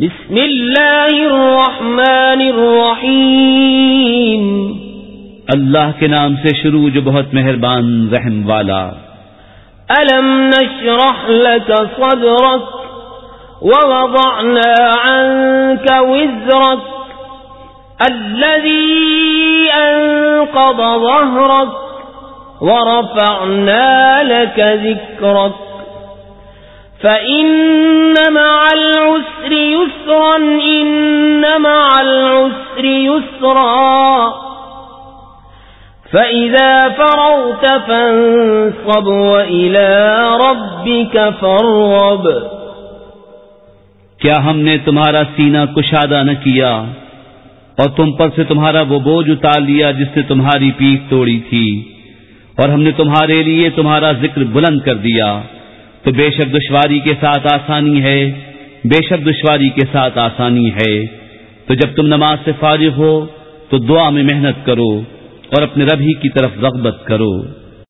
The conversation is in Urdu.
بسم اللہ الرحمن الرحیم۔ اللہ کے نام سے شروع جو بہت مہربان رحم والا۔ ألم نشرح لك صدرك ووضعنا عنك وزرك الذي أنقض ظهرك ورفعنا لك ذكرك فإن مع العسر يسرا. فإذا فرغت فانصب وإلى ربك فرغب کیا ہم نے تمہارا سینہ کشادہ نہ کیا اور تم پر سے تمہارا وہ بوجھ اتار لیا جس نے تمہاری پیٹ توڑی تھی؟ اور ہم نے تمہارے لیے تمہارا ذکر بلند کر دیا۔ تو بے شک دشواری کے ساتھ آسانی ہے، بے شک دشواری کے ساتھ آسانی ہے۔ تو جب تم نماز سے فارغ ہو تو دعا میں محنت کرو اور اپنے ربی کی طرف رغبت کرو۔